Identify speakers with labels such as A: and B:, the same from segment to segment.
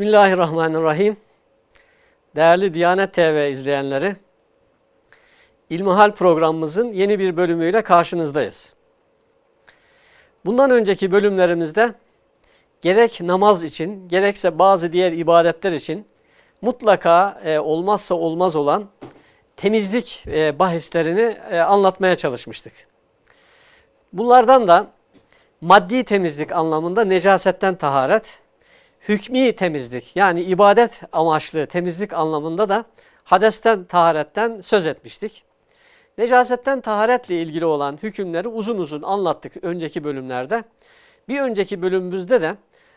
A: Bismillahirrahmanirrahim. Değerli Diyanet TV izleyenleri, İlmihal programımızın yeni bir bölümüyle karşınızdayız. Bundan önceki bölümlerimizde gerek namaz için, gerekse bazı diğer ibadetler için mutlaka e, olmazsa olmaz olan temizlik e, bahislerini e, anlatmaya çalışmıştık. Bunlardan da maddi temizlik anlamında necasetten taharet, hükmi temizlik yani ibadet amaçlı temizlik anlamında da hadesten taharetten söz etmiştik. Necasetten taharetle ilgili olan hükümleri uzun uzun anlattık önceki bölümlerde. Bir önceki bölümümüzde de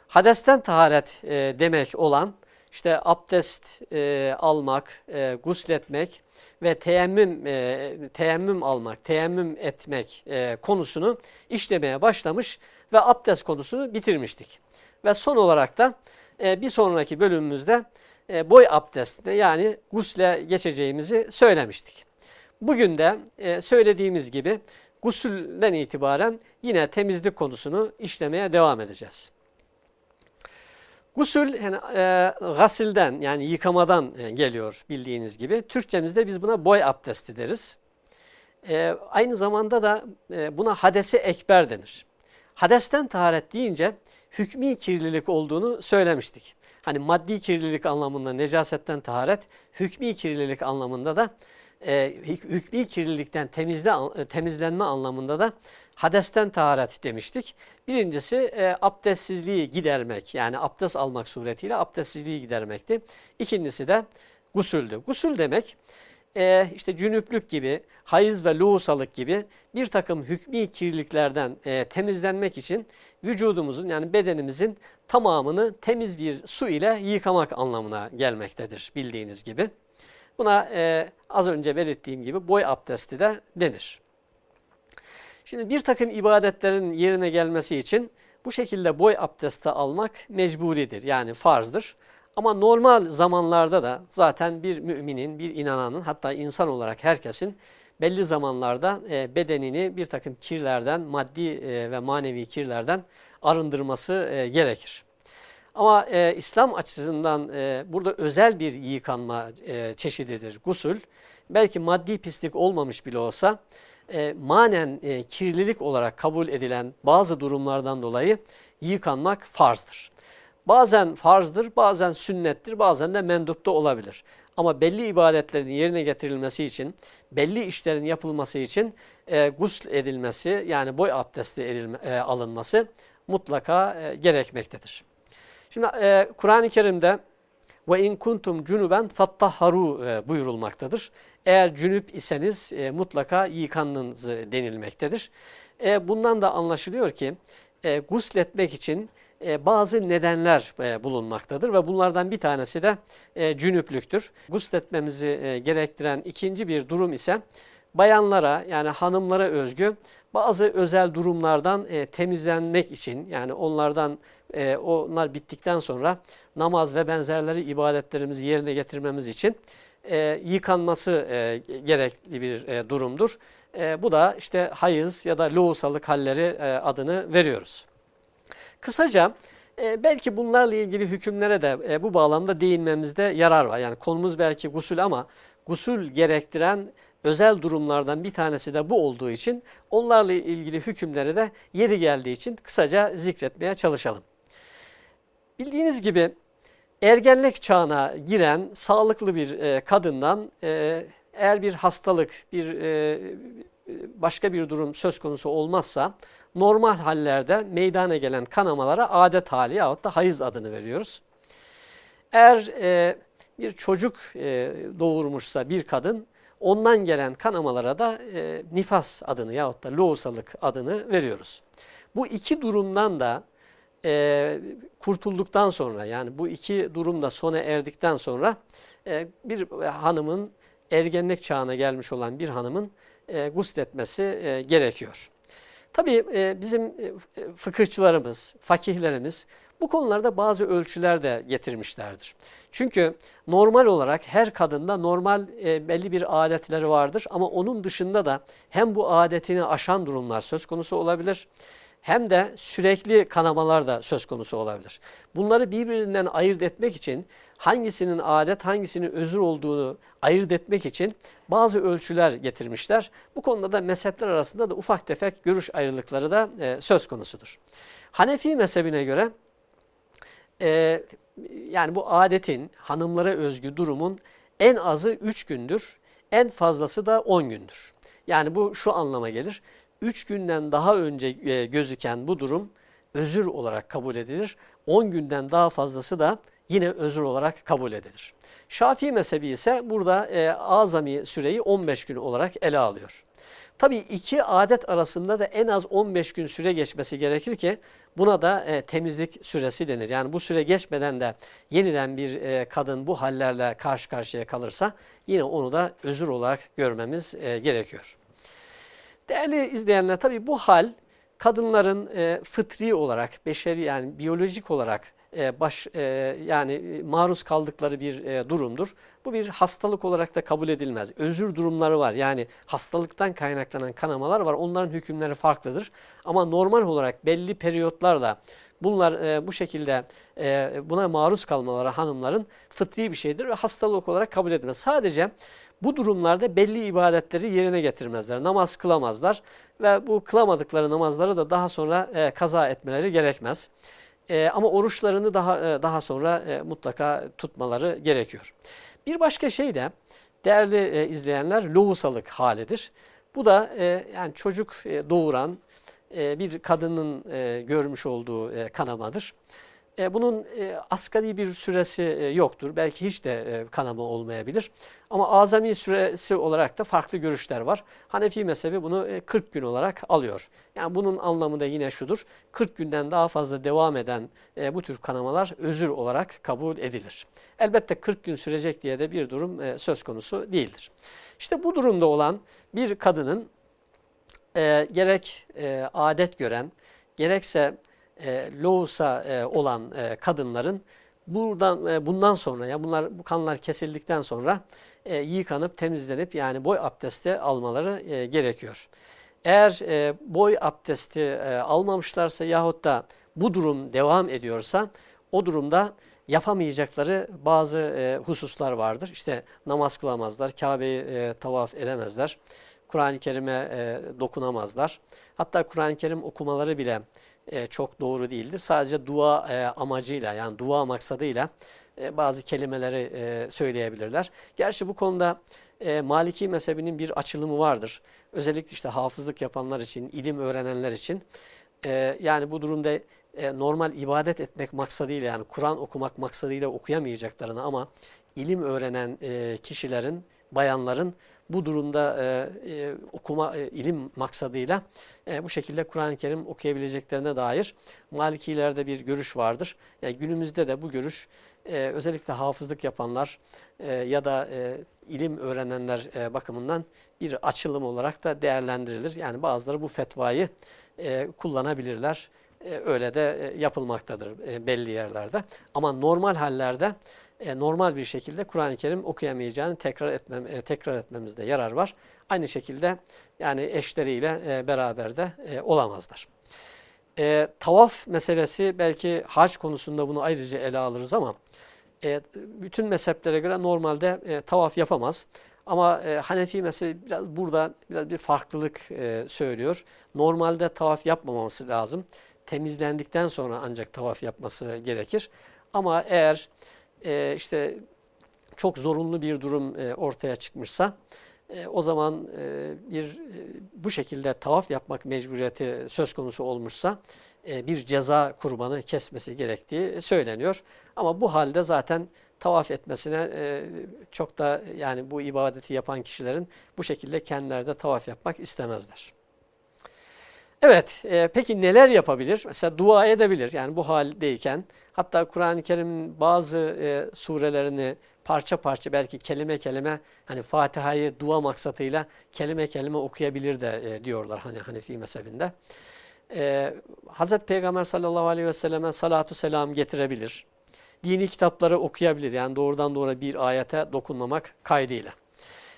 A: hadesten taharet e, demek olan işte abdest e, almak, e, gusletmek ve teyemmüm, e, teyemmüm almak, teyemmüm etmek e, konusunu işlemeye başlamış ve abdest konusunu bitirmiştik. Ve son olarak da e, bir sonraki bölümümüzde e, boy abdestine yani gusle geçeceğimizi söylemiştik. Bugün de e, söylediğimiz gibi gusülden itibaren yine temizlik konusunu işlemeye devam edeceğiz. Gusül yani, e, gasilden yani yıkamadan e, geliyor bildiğiniz gibi. Türkçemizde biz buna boy abdesti deriz. E, aynı zamanda da e, buna hadesi ekber denir. Hadesten taharet deyince hükmi kirlilik olduğunu söylemiştik. Hani maddi kirlilik anlamında necasetten taharet, hükmi kirlilik anlamında da e, hükmi kirlilikten temizle, e, temizlenme anlamında da hadesten taharet demiştik. Birincisi e, abdestsizliği gidermek yani abdest almak suretiyle abdestsizliği gidermekti. İkincisi de gusüldü. Gusül demek e, işte cünüplük gibi, hayız ve lohusalık gibi bir takım hükmi kirliliklerden e, temizlenmek için vücudumuzun yani bedenimizin tamamını temiz bir su ile yıkamak anlamına gelmektedir bildiğiniz gibi. Buna e, az önce belirttiğim gibi boy abdesti de denir. Şimdi bir takım ibadetlerin yerine gelmesi için bu şekilde boy abdesti almak mecburidir yani farzdır. Ama normal zamanlarda da zaten bir müminin, bir inananın hatta insan olarak herkesin belli zamanlarda e, bedenini bir takım kirlerden, maddi e, ve manevi kirlerden arındırması e, gerekir. Ama e, İslam açısından e, burada özel bir yıkanma e, çeşididir gusül. Belki maddi pislik olmamış bile olsa e, manen e, kirlilik olarak kabul edilen bazı durumlardan dolayı yıkanmak farzdır. Bazen farzdır, bazen sünnettir, bazen de mendupta olabilir. Ama belli ibadetlerin yerine getirilmesi için, belli işlerin yapılması için e, gusl edilmesi yani boy abdesti edilme, e, alınması mutlaka e, gerekmektedir. Şimdi e, Kur'an-ı Kerim'de ve in kuntum cunuben fattaharu e, buyurulmaktadır. Eğer cünüp iseniz e, mutlaka yıkanınız denilmektedir. E, bundan da anlaşılıyor ki e, gusletmek için e, bazı nedenler e, bulunmaktadır ve bunlardan bir tanesi de e, cünüplüktür. Gusletmemizi e, gerektiren ikinci bir durum ise bayanlara yani hanımlara özgü bazı özel durumlardan temizlenmek için yani onlardan onlar bittikten sonra namaz ve benzerleri ibadetlerimizi yerine getirmemiz için yıkanması gerekli bir durumdur. Bu da işte hayız ya da lohusalık halleri adını veriyoruz. Kısaca e, belki bunlarla ilgili hükümlere de e, bu bağlamda değinmemizde yarar var. Yani konumuz belki gusül ama gusül gerektiren özel durumlardan bir tanesi de bu olduğu için onlarla ilgili hükümleri de yeri geldiği için kısaca zikretmeye çalışalım. Bildiğiniz gibi ergenlik çağına giren sağlıklı bir e, kadından e, eğer bir hastalık, bir e, başka bir durum söz konusu olmazsa normal hallerde meydana gelen kanamalara adet hali yahut da hayız adını veriyoruz. Eğer e, bir çocuk e, doğurmuşsa bir kadın ondan gelen kanamalara da e, nifas adını yahut da lohusalık adını veriyoruz. Bu iki durumdan da e, kurtulduktan sonra yani bu iki durumda sona erdikten sonra e, bir hanımın ergenlik çağına gelmiş olan bir hanımın e, gusletmesi e, gerekiyor. Tabii e, bizim e, fıkıhçılarımız, fakihlerimiz bu konularda bazı ölçüler de getirmişlerdir. Çünkü normal olarak her kadında normal e, belli bir adetleri vardır ama onun dışında da hem bu adetini aşan durumlar söz konusu olabilir hem de sürekli kanamalar da söz konusu olabilir. Bunları birbirinden ayırt etmek için hangisinin adet hangisinin özür olduğunu ayırt etmek için bazı ölçüler getirmişler. Bu konuda da mezhepler arasında da ufak tefek görüş ayrılıkları da e, söz konusudur. Hanefi mezhebine göre e, yani bu adetin hanımlara özgü durumun en azı 3 gündür, en fazlası da 10 gündür. Yani bu şu anlama gelir. 3 günden daha önce e, gözüken bu durum özür olarak kabul edilir. 10 günden daha fazlası da yine özür olarak kabul edilir. Şafii mezhebi ise burada e, azami süreyi 15 gün olarak ele alıyor. Tabii iki adet arasında da en az 15 gün süre geçmesi gerekir ki buna da e, temizlik süresi denir. Yani bu süre geçmeden de yeniden bir e, kadın bu hallerle karşı karşıya kalırsa yine onu da özür olarak görmemiz e, gerekiyor. Değerli izleyenler tabii bu hal kadınların e, fıtri olarak, beşeri yani biyolojik olarak e, baş e, yani e, maruz kaldıkları bir e, durumdur. Bu bir hastalık olarak da kabul edilmez. Özür durumları var. Yani hastalıktan kaynaklanan kanamalar var. Onların hükümleri farklıdır. Ama normal olarak belli periyotlarla bunlar e, bu şekilde e, buna maruz kalmaları hanımların fıtri bir şeydir ve hastalık olarak kabul edilmez. Sadece bu durumlarda belli ibadetleri yerine getirmezler. Namaz kılamazlar ve bu kılamadıkları namazları da daha sonra e, kaza etmeleri gerekmez. E, ama oruçlarını daha e, daha sonra e, mutlaka tutmaları gerekiyor. Bir başka şey de değerli e, izleyenler lohusalık halidir. Bu da e, yani çocuk e, doğuran e, bir kadının e, görmüş olduğu e, kanamadır. E, bunun e, asgari bir süresi e, yoktur. Belki hiç de e, kanama olmayabilir. Ama azami süresi olarak da farklı görüşler var. Hanefi mezhebi bunu e, 40 gün olarak alıyor. Yani bunun anlamı da yine şudur. 40 günden daha fazla devam eden e, bu tür kanamalar özür olarak kabul edilir. Elbette 40 gün sürecek diye de bir durum e, söz konusu değildir. İşte bu durumda olan bir kadının e, gerek e, adet gören, gerekse e, loğusa e, olan e, kadınların buradan e, bundan sonra ya bunlar bu kanlar kesildikten sonra e, yıkanıp temizlenip yani boy abdesti almaları e, gerekiyor. Eğer e, boy abdesti e, almamışlarsa yahut da bu durum devam ediyorsa o durumda yapamayacakları bazı e, hususlar vardır. İşte namaz kılamazlar, Kabe'yi e, tavaf edemezler, Kur'an-ı Kerim'e e, dokunamazlar. Hatta Kur'an-ı Kerim okumaları bile e, çok doğru değildir. Sadece dua e, amacıyla yani dua maksadıyla e, bazı kelimeleri e, söyleyebilirler. Gerçi bu konuda e, Maliki mezhebinin bir açılımı vardır. Özellikle işte hafızlık yapanlar için, ilim öğrenenler için. E, yani bu durumda e, normal ibadet etmek maksadıyla yani Kur'an okumak maksadıyla okuyamayacaklarını ama ilim öğrenen e, kişilerin, bayanların bu durumda e, e, okuma e, ilim maksadıyla e, bu şekilde Kur'an-ı Kerim okuyabileceklerine dair Malikilerde bir görüş vardır. Yani günümüzde de bu görüş e, özellikle hafızlık yapanlar e, ya da e, ilim öğrenenler e, bakımından bir açılım olarak da değerlendirilir. Yani bazıları bu fetvayı e, kullanabilirler. E, öyle de e, yapılmaktadır e, belli yerlerde. Ama normal hallerde e, normal bir şekilde Kur'an-ı Kerim okuyamayacağını tekrar etmem e, tekrar etmemizde yarar var. Aynı şekilde yani eşleriyle e, beraber de e, olamazlar. E, tavaf meselesi belki hac konusunda bunu ayrıca ele alırız ama e, bütün mezheplere göre normalde e, tavaf yapamaz. Ama e, Hanefi mezhebi biraz burada biraz bir farklılık e, söylüyor. Normalde tavaf yapmaması lazım. Temizlendikten sonra ancak tavaf yapması gerekir. Ama eğer e, işte çok zorunlu bir durum e, ortaya çıkmışsa e, o zaman e, bir e, bu şekilde tavaf yapmak mecburiyeti söz konusu olmuşsa e, bir ceza kurbanı kesmesi gerektiği söyleniyor. Ama bu halde zaten tavaf etmesine e, çok da yani bu ibadeti yapan kişilerin bu şekilde kendileri de tavaf yapmak istemezler. Evet, e, peki neler yapabilir? Mesela dua edebilir yani bu haldeyken. Hatta Kur'an-ı Kerim'in bazı e, surelerini parça parça belki kelime kelime hani Fatiha'yı dua maksatıyla kelime kelime okuyabilir de e, diyorlar hani Hanefi mezhebinde. E, Hazreti Peygamber sallallahu aleyhi ve selleme salatu selam getirebilir. Dini kitapları okuyabilir yani doğrudan doğru bir ayete dokunmamak kaydıyla.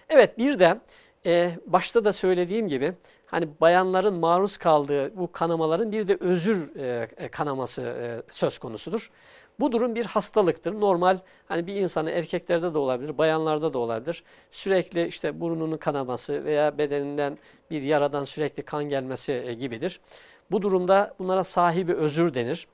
A: Evet bir de e, başta da söylediğim gibi hani bayanların maruz kaldığı bu kanamaların bir de özür e, e kanaması e, söz konusudur. Bu durum bir hastalıktır. Normal hani bir insanın erkeklerde de olabilir, bayanlarda da olabilir. Sürekli işte burnunun kanaması veya bedeninden bir yaradan sürekli kan gelmesi gibidir. Bu durumda bunlara sahibi özür denir.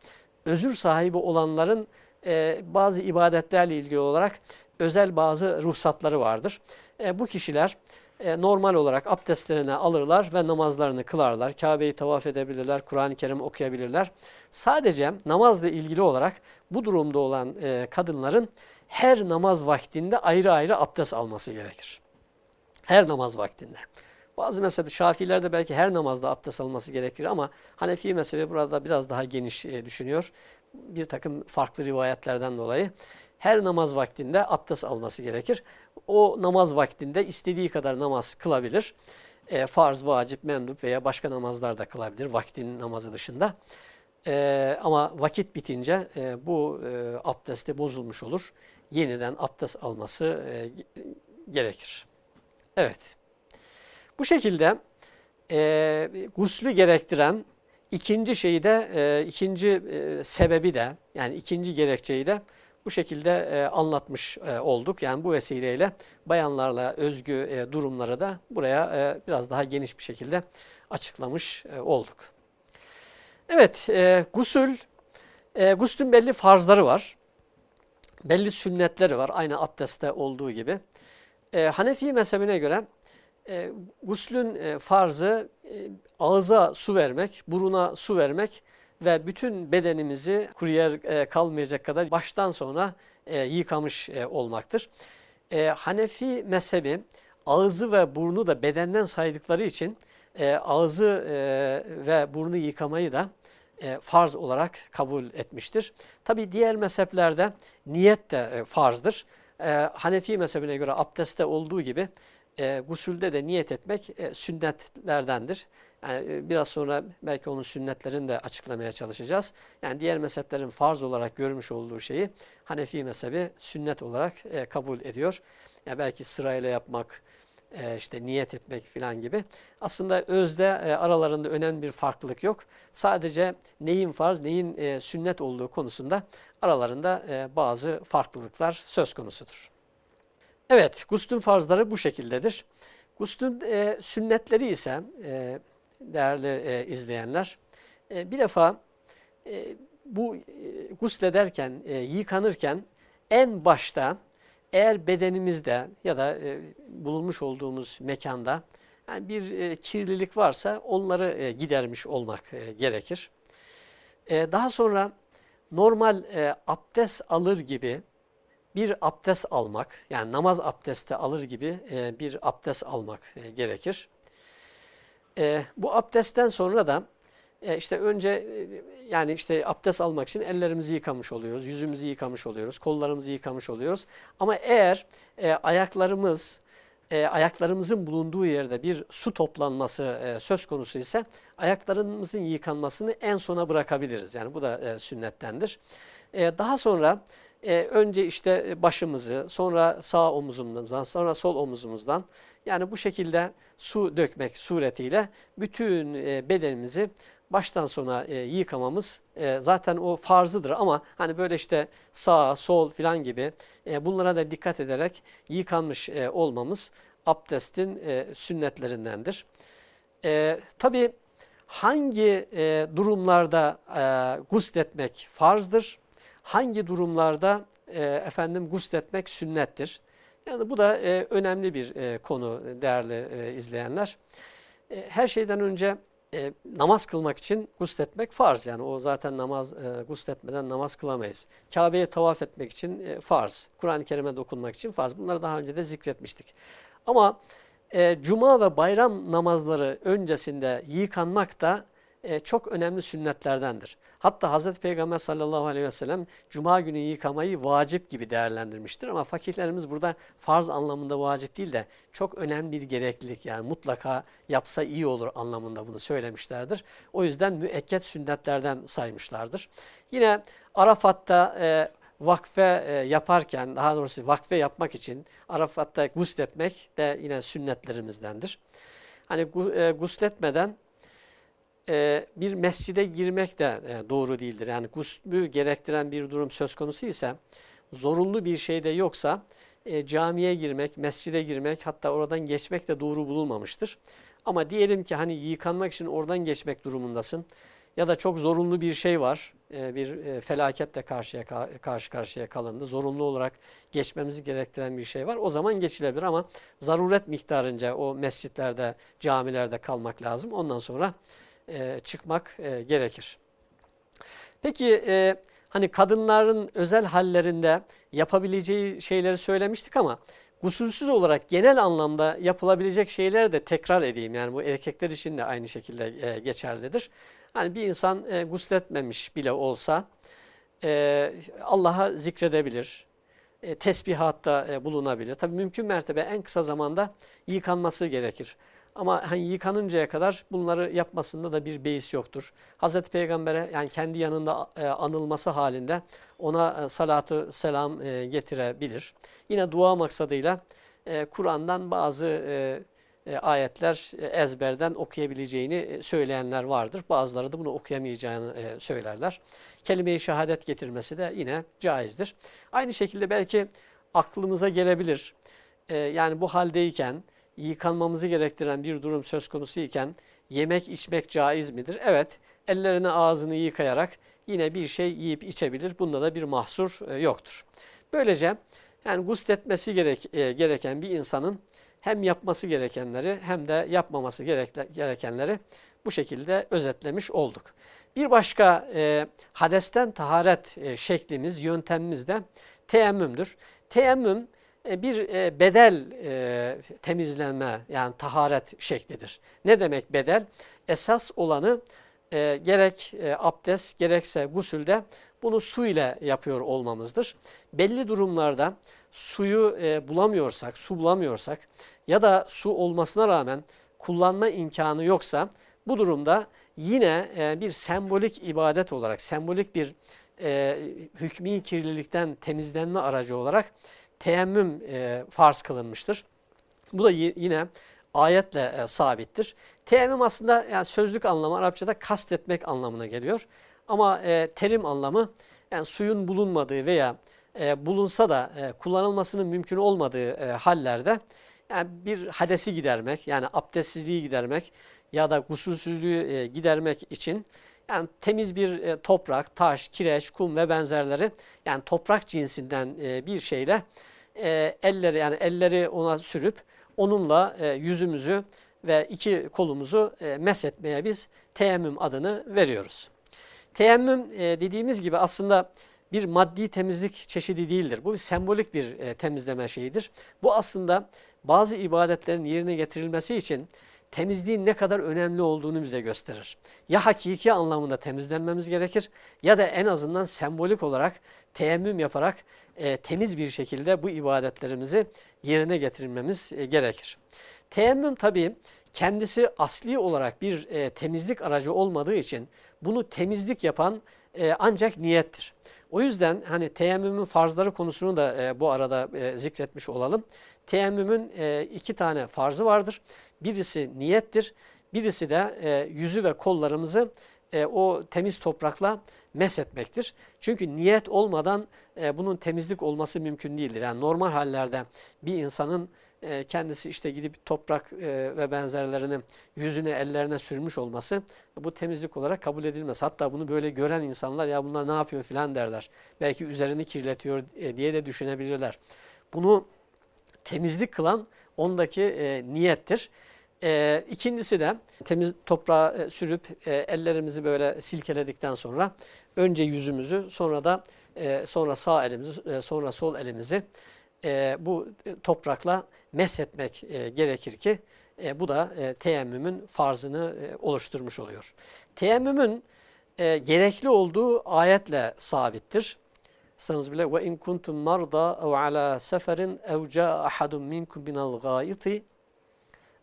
A: Özür sahibi olanların e, bazı ibadetlerle ilgili olarak özel bazı ruhsatları vardır. E, bu kişiler e, normal olarak abdestlerini alırlar ve namazlarını kılarlar. Kabe'yi tavaf edebilirler, Kur'an-ı Kerim okuyabilirler. Sadece namazla ilgili olarak bu durumda olan e, kadınların her namaz vaktinde ayrı ayrı abdest alması gerekir. Her namaz vaktinde. Bazı mezhep Şafilerde belki her namazda abdest alması gerekir ama Hanefi mezhebi burada biraz daha geniş e, düşünüyor. Bir takım farklı rivayetlerden dolayı her namaz vaktinde abdest alması gerekir. O namaz vaktinde istediği kadar namaz kılabilir. E, farz, vacip, mendup veya başka namazlar da kılabilir vaktin namazı dışında. E, ama vakit bitince e, bu e, abdesti bozulmuş olur. Yeniden abdest alması e, gerekir. Evet. Bu şekilde e, guslü gerektiren ikinci şeyi de, e, ikinci e, sebebi de yani ikinci gerekçeyi de bu şekilde e, anlatmış e, olduk. Yani bu vesileyle bayanlarla özgü e, durumları da buraya e, biraz daha geniş bir şekilde açıklamış e, olduk. Evet, e, gusül, e, guslün belli farzları var. Belli sünnetleri var, aynı abdestte olduğu gibi. E, Hanefi mezhebine göre e, guslün e, farzı e, ağza su vermek, buruna su vermek ve bütün bedenimizi kuru yer kalmayacak kadar baştan sona e, yıkamış e, olmaktır. E, Hanefi mezhebi ağzı ve burnu da bedenden saydıkları için ağzı ve burnu yıkamayı da farz olarak kabul etmiştir. Tabi diğer mezheplerde niyet de farzdır. Hanefi mezhebine göre abdestte olduğu gibi e, gusülde de niyet etmek e, sünnetlerdendir. Yani e, biraz sonra belki onun sünnetlerini de açıklamaya çalışacağız. Yani diğer mezheplerin farz olarak görmüş olduğu şeyi Hanefi mezhebi sünnet olarak e, kabul ediyor. Yani belki sırayla yapmak, e, işte niyet etmek filan gibi. Aslında özde e, aralarında önemli bir farklılık yok. Sadece neyin farz, neyin e, sünnet olduğu konusunda aralarında e, bazı farklılıklar söz konusudur. Evet, guslün farzları bu şekildedir. Guslün e, sünnetleri ise e, değerli e, izleyenler, e, bir defa e, bu e, guslederken, e, yıkanırken en başta eğer bedenimizde ya da e, bulunmuş olduğumuz mekanda yani bir e, kirlilik varsa onları e, gidermiş olmak e, gerekir. E, daha sonra normal e, abdest alır gibi bir abdest almak, yani namaz abdesti alır gibi e, bir abdest almak e, gerekir. E, bu abdestten sonra da e, işte önce e, yani işte abdest almak için ellerimizi yıkamış oluyoruz, yüzümüzü yıkamış oluyoruz, kollarımızı yıkamış oluyoruz. Ama eğer e, ayaklarımız, e, ayaklarımızın bulunduğu yerde bir su toplanması e, söz konusu ise ayaklarımızın yıkanmasını en sona bırakabiliriz. Yani bu da e, sünnettendir. E, daha sonra e, önce işte başımızı, sonra sağ omuzumuzdan, sonra sol omuzumuzdan yani bu şekilde su dökmek suretiyle bütün e, bedenimizi baştan sona e, yıkamamız e, zaten o farzıdır ama hani böyle işte sağ, sol filan gibi e, bunlara da dikkat ederek yıkanmış e, olmamız abdestin e, sünnetlerindendir. E, Tabi hangi e, durumlarda e, gusletmek farzdır? Hangi durumlarda e, efendim gusletmek sünnettir? Yani bu da e, önemli bir e, konu değerli e, izleyenler. E, her şeyden önce e, namaz kılmak için gusletmek farz. Yani o zaten namaz e, gusletmeden namaz kılamayız. Kabe'ye tavaf etmek için e, farz. Kur'an-ı Kerim'e dokunmak için farz. Bunları daha önce de zikretmiştik. Ama e, cuma ve bayram namazları öncesinde yıkanmak da e, çok önemli sünnetlerdendir. Hatta Hazreti Peygamber sallallahu aleyhi ve sellem cuma günü yıkamayı vacip gibi değerlendirmiştir. Ama fakihlerimiz burada farz anlamında vacip değil de çok önemli bir gereklilik yani mutlaka yapsa iyi olur anlamında bunu söylemişlerdir. O yüzden müekket sünnetlerden saymışlardır. Yine Arafat'ta e, vakfe e, yaparken daha doğrusu vakfe yapmak için Arafat'ta gusletmek de yine sünnetlerimizdendir. hani e, gusletmeden e, bir mescide girmek de e, doğru değildir. Yani guslü gerektiren bir durum söz konusu ise zorunlu bir şey de yoksa e, camiye girmek, mescide girmek hatta oradan geçmek de doğru bulunmamıştır. Ama diyelim ki hani yıkanmak için oradan geçmek durumundasın ya da çok zorunlu bir şey var, e, bir e, felaketle karşıya karşı karşıya kalındı, zorunlu olarak geçmemizi gerektiren bir şey var. O zaman geçilebilir ama zaruret miktarınca o mescitlerde, camilerde kalmak lazım. Ondan sonra e, çıkmak e, gerekir. Peki e, hani kadınların özel hallerinde yapabileceği şeyleri söylemiştik ama gusülsüz olarak genel anlamda yapılabilecek şeyleri de tekrar edeyim. Yani bu erkekler için de aynı şekilde e, geçerlidir. Hani bir insan e, gusletmemiş bile olsa e, Allah'a zikredebilir, e, tesbihatta e, bulunabilir. Tabii mümkün mertebe en kısa zamanda yıkanması gerekir. Ama hani yıkanıncaya kadar bunları yapmasında da bir beis yoktur. Hazreti Peygamber'e yani kendi yanında e, anılması halinde ona e, salatu selam e, getirebilir. Yine dua maksadıyla e, Kur'an'dan bazı ayetler ezberden okuyabileceğini söyleyenler vardır. Bazıları da bunu okuyamayacağını söylerler. Kelime-i şehadet getirmesi de yine caizdir. Aynı şekilde belki aklımıza gelebilir. Yani bu haldeyken yıkanmamızı gerektiren bir durum söz konusu iken yemek içmek caiz midir? Evet, ellerini ağzını yıkayarak yine bir şey yiyip içebilir. Bunda da bir mahsur e, yoktur. Böylece yani gusletmesi gerek, e, gereken bir insanın hem yapması gerekenleri hem de yapmaması gerekenleri bu şekilde özetlemiş olduk. Bir başka e, hadesten taharet e, şeklimiz, yöntemimiz de teyemmümdür. Teyemmüm bir e, bedel e, temizlenme yani taharet şeklidir. Ne demek bedel? Esas olanı gerek abdest gerekse gusülde bunu su ile yapıyor olmamızdır. Belli durumlarda suyu bulamıyorsak, su bulamıyorsak ya da su olmasına rağmen kullanma imkanı yoksa bu durumda yine bir sembolik ibadet olarak, sembolik bir hükmü kirlilikten temizlenme aracı olarak teyemmüm e, farz kılınmıştır. Bu da yine ayetle e, sabittir. Teyemmüm aslında yani sözlük anlamı Arapçada kastetmek anlamına geliyor. Ama e, terim anlamı yani suyun bulunmadığı veya e, bulunsa da e, kullanılmasının mümkün olmadığı e, hallerde yani bir hadesi gidermek yani abdestsizliği gidermek ya da gusülsüzlüğü e, gidermek için yani temiz bir e, toprak, taş, kireç, kum ve benzerleri yani toprak cinsinden e, bir şeyle e, elleri yani elleri ona sürüp onunla yüzümüzü ve iki kolumuzu meshetmeye biz teyemmüm adını veriyoruz. Teyemmüm dediğimiz gibi aslında bir maddi temizlik çeşidi değildir. Bu bir sembolik bir temizleme şeyidir. Bu aslında bazı ibadetlerin yerine getirilmesi için temizliğin ne kadar önemli olduğunu bize gösterir. Ya hakiki anlamında temizlenmemiz gerekir ya da en azından sembolik olarak teyemmüm yaparak e, temiz bir şekilde bu ibadetlerimizi yerine getirmemiz e, gerekir. Teyemmüm tabii kendisi asli olarak bir e, temizlik aracı olmadığı için bunu temizlik yapan e, ancak niyettir. O yüzden hani teyemmümün farzları konusunu da e, bu arada e, zikretmiş olalım. Teyemmümün e, iki tane farzı vardır. Birisi niyettir, birisi de e, yüzü ve kollarımızı e, o temiz toprakla meshetmektir. Çünkü niyet olmadan e, bunun temizlik olması mümkün değildir. Yani normal hallerde bir insanın e, kendisi işte gidip toprak e, ve benzerlerini yüzüne ellerine sürmüş olması bu temizlik olarak kabul edilmez. Hatta bunu böyle gören insanlar ya bunlar ne yapıyor filan derler. Belki üzerini kirletiyor e, diye de düşünebilirler. Bunu temizlik kılan ondaki e, niyettir. E, ikincisi de temiz toprağa e, sürüp e, ellerimizi böyle silkeledikten sonra önce yüzümüzü sonra da e, sonra sağ elimizi e, sonra sol elimizi e, bu e, toprakla meshetmek e, gerekir ki e, bu da e, teyemmümün farzını e, oluşturmuş oluyor. Teyemmümün e, gerekli olduğu ayetle sabittir yapsanız bile ve in kuntum marda ev ala seferin ev caa ahadun minkum minel gâiti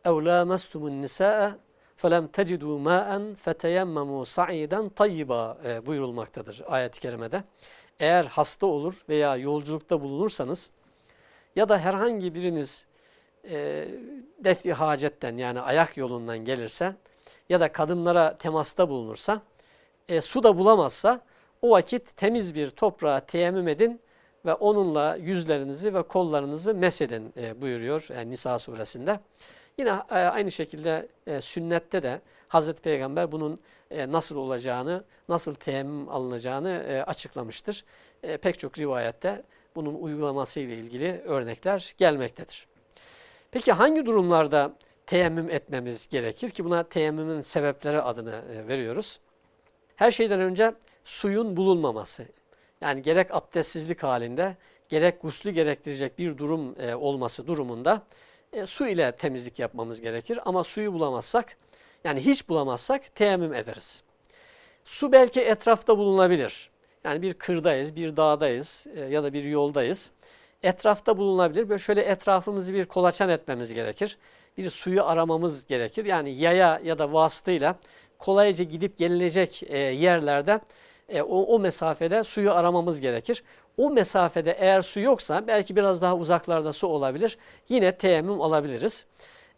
A: ev lâmestumun nisâe felem tecidû mâen feteyemmemû sa'iden tayyiba e, buyurulmaktadır ayet-i kerimede. Eğer hasta olur veya yolculukta bulunursanız ya da herhangi biriniz e, defi hacetten yani ayak yolundan gelirse ya da kadınlara temasta bulunursa, e, su da bulamazsa o vakit temiz bir toprağa teyemmüm edin ve onunla yüzlerinizi ve kollarınızı mesedin e, buyuruyor e, Nisa suresinde. Yine e, aynı şekilde e, sünnette de Hazreti Peygamber bunun e, nasıl olacağını, nasıl teyemmüm alınacağını e, açıklamıştır. E, pek çok rivayette bunun uygulaması ile ilgili örnekler gelmektedir. Peki hangi durumlarda teyemmüm etmemiz gerekir ki buna teyemmümün sebepleri adını e, veriyoruz? Her şeyden önce suyun bulunmaması. Yani gerek abdestsizlik halinde gerek guslü gerektirecek bir durum e, olması durumunda e, su ile temizlik yapmamız gerekir. Ama suyu bulamazsak yani hiç bulamazsak teyemmüm ederiz. Su belki etrafta bulunabilir. Yani bir kırdayız, bir dağdayız e, ya da bir yoldayız. Etrafta bulunabilir. Böyle şöyle etrafımızı bir kolaçan etmemiz gerekir. Bir suyu aramamız gerekir. Yani yaya ya da vasıtayla kolayca gidip gelinecek e, yerlerde e, o, o mesafede suyu aramamız gerekir. O mesafede eğer su yoksa belki biraz daha uzaklarda su olabilir. Yine teyemmüm alabiliriz.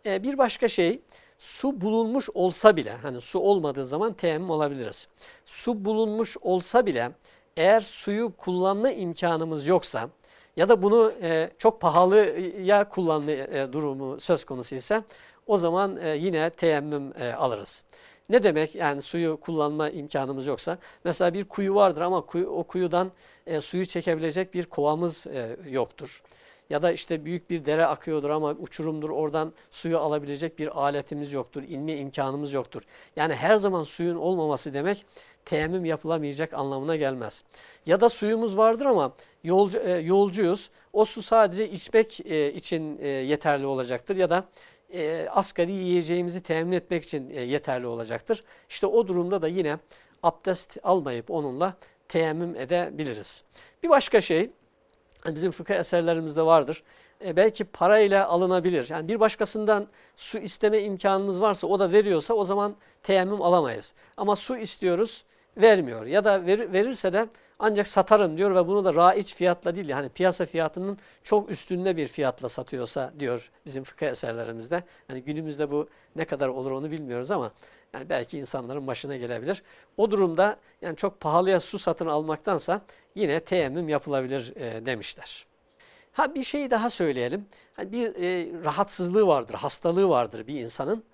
A: E, bir başka şey su bulunmuş olsa bile hani su olmadığı zaman teyemmüm alabiliriz. Su bulunmuş olsa bile eğer suyu kullanma imkanımız yoksa ya da bunu e, çok pahalıya kullanma e, durumu söz konusu ise o zaman e, yine teyemmüm e, alırız. Ne demek yani suyu kullanma imkanımız yoksa? Mesela bir kuyu vardır ama kuyu, o kuyudan e, suyu çekebilecek bir kovamız e, yoktur. Ya da işte büyük bir dere akıyordur ama uçurumdur oradan suyu alabilecek bir aletimiz yoktur. İnme imkanımız yoktur. Yani her zaman suyun olmaması demek teyemmüm yapılamayacak anlamına gelmez. Ya da suyumuz vardır ama yolcu, e, yolcuyuz. O su sadece içmek e, için e, yeterli olacaktır ya da e, asgari yiyeceğimizi temin etmek için e, yeterli olacaktır. İşte o durumda da yine abdest almayıp onunla teyemmüm edebiliriz. Bir başka şey hani bizim fıkıh eserlerimizde vardır. E, belki parayla alınabilir. Yani bir başkasından su isteme imkanımız varsa o da veriyorsa o zaman teyemmüm alamayız. Ama su istiyoruz vermiyor ya da ver, verirse de ancak satarım diyor ve bunu da raiç fiyatla değil yani piyasa fiyatının çok üstünde bir fiyatla satıyorsa diyor bizim fıkıh eserlerimizde. Yani günümüzde bu ne kadar olur onu bilmiyoruz ama yani belki insanların başına gelebilir. O durumda yani çok pahalıya su satın almaktansa yine teyemmüm yapılabilir e, demişler. Ha bir şey daha söyleyelim. Hani bir e, rahatsızlığı vardır, hastalığı vardır bir insanın.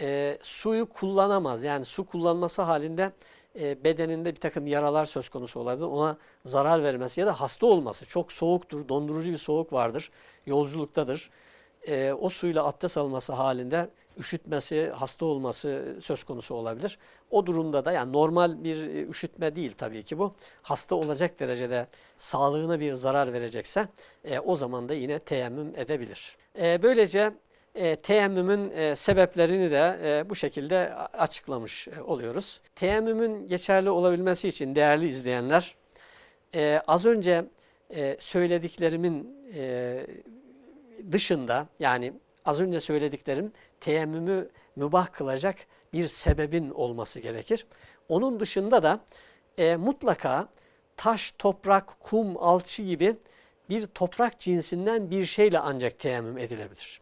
A: E, suyu kullanamaz. Yani su kullanması halinde e, bedeninde bir takım yaralar söz konusu olabilir. Ona zarar vermesi ya da hasta olması. Çok soğuktur, dondurucu bir soğuk vardır, yolculuktadır. E, o suyla abdest alması halinde üşütmesi, hasta olması söz konusu olabilir. O durumda da yani normal bir üşütme değil tabii ki bu. Hasta olacak derecede sağlığına bir zarar verecekse e, o zaman da yine teyemmüm edebilir. E, böylece e, teyemmümün e, sebeplerini de e, bu şekilde açıklamış e, oluyoruz. Teyemmümün geçerli olabilmesi için değerli izleyenler, e, az önce e, söylediklerimin e, dışında yani az önce söylediklerim teyemmümü mübah kılacak bir sebebin olması gerekir. Onun dışında da e, mutlaka taş, toprak, kum, alçı gibi bir toprak cinsinden bir şeyle ancak teyemmüm edilebilir.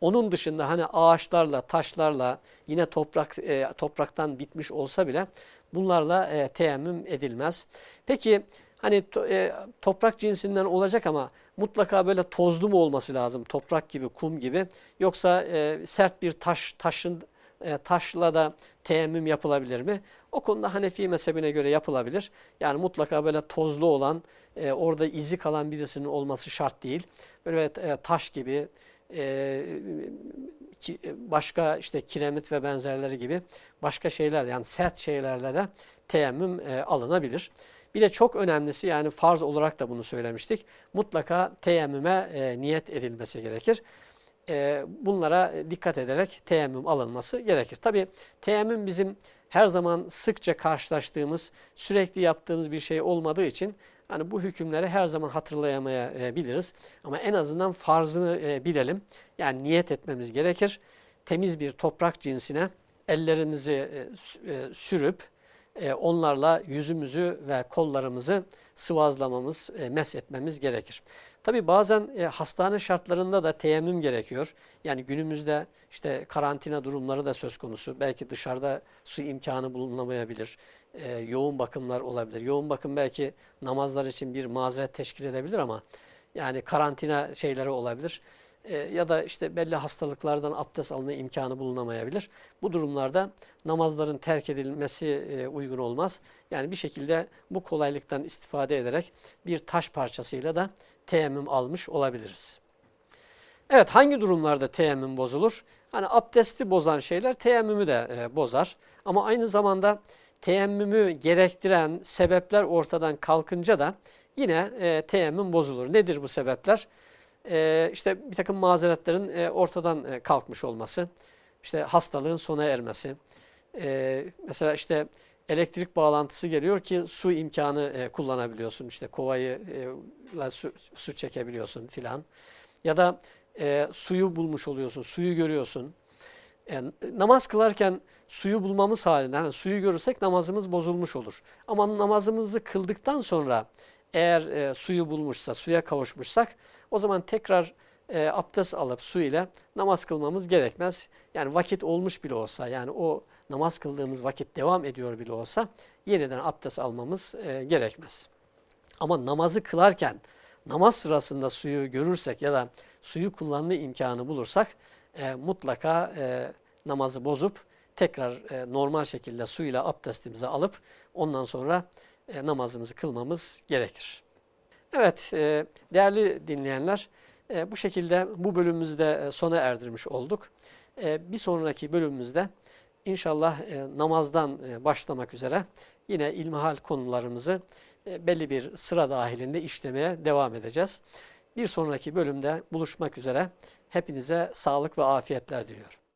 A: Onun dışında hani ağaçlarla, taşlarla yine toprak e, topraktan bitmiş olsa bile bunlarla e, teyemmüm edilmez. Peki hani to, e, toprak cinsinden olacak ama mutlaka böyle tozlu mu olması lazım? Toprak gibi, kum gibi yoksa e, sert bir taş taşın e, taşla da teyemmüm yapılabilir mi? O konuda Hanefi mezhebine göre yapılabilir. Yani mutlaka böyle tozlu olan, e, orada izi kalan birisinin olması şart değil. Böyle e, taş gibi, e, ki, başka işte kiremit ve benzerleri gibi başka şeyler yani sert şeylerle de teyemmüm e, alınabilir. Bir de çok önemlisi yani farz olarak da bunu söylemiştik. Mutlaka teyemmüme e, niyet edilmesi gerekir. E, bunlara dikkat ederek teyemmüm alınması gerekir. Tabi teyemmüm bizim her zaman sıkça karşılaştığımız, sürekli yaptığımız bir şey olmadığı için Hani bu hükümleri her zaman hatırlayamayabiliriz. Ama en azından farzını e, bilelim. Yani niyet etmemiz gerekir. Temiz bir toprak cinsine ellerimizi e, e, sürüp e, onlarla yüzümüzü ve kollarımızı sıvazlamamız, e, mes etmemiz gerekir. Tabi bazen e, hastane şartlarında da teyemmüm gerekiyor. Yani günümüzde işte karantina durumları da söz konusu. Belki dışarıda su imkanı bulunamayabilir. E, yoğun bakımlar olabilir. Yoğun bakım belki namazlar için bir mazeret teşkil edebilir ama yani karantina şeyleri olabilir. E, ya da işte belli hastalıklardan abdest alma imkanı bulunamayabilir. Bu durumlarda namazların terk edilmesi e, uygun olmaz. Yani bir şekilde bu kolaylıktan istifade ederek bir taş parçasıyla da teyemmüm almış olabiliriz. Evet hangi durumlarda teyemmüm bozulur? Hani abdesti bozan şeyler teyemmümü de e, bozar. Ama aynı zamanda teyemmümü gerektiren sebepler ortadan kalkınca da yine teyemmüm bozulur. Nedir bu sebepler? E, işte bir takım mazeretlerin e, ortadan e, kalkmış olması, işte hastalığın sona ermesi, e, mesela işte elektrik bağlantısı geliyor ki su imkanı e, kullanabiliyorsun. İşte kovayı e, su, su çekebiliyorsun filan. Ya da e, suyu bulmuş oluyorsun, suyu görüyorsun. E, namaz kılarken suyu bulmamız halinde, yani suyu görürsek namazımız bozulmuş olur. Ama namazımızı kıldıktan sonra eğer e, suyu bulmuşsa, suya kavuşmuşsak o zaman tekrar e, abdest alıp su ile namaz kılmamız gerekmez. Yani vakit olmuş bile olsa yani o namaz kıldığımız vakit devam ediyor bile olsa yeniden abdest almamız e, gerekmez. Ama namazı kılarken namaz sırasında suyu görürsek ya da suyu kullanma imkanı bulursak e, mutlaka e, namazı bozup tekrar e, normal şekilde suyla abdestimizi alıp ondan sonra e, namazımızı kılmamız gerekir. Evet e, değerli dinleyenler e, bu şekilde bu bölümümüzde e, sona erdirmiş olduk. E, bir sonraki bölümümüzde inşallah e, namazdan e, başlamak üzere yine ilmihal konularımızı e, belli bir sıra dahilinde işlemeye devam edeceğiz. Bir sonraki bölümde buluşmak üzere hepinize sağlık ve afiyetler diliyorum.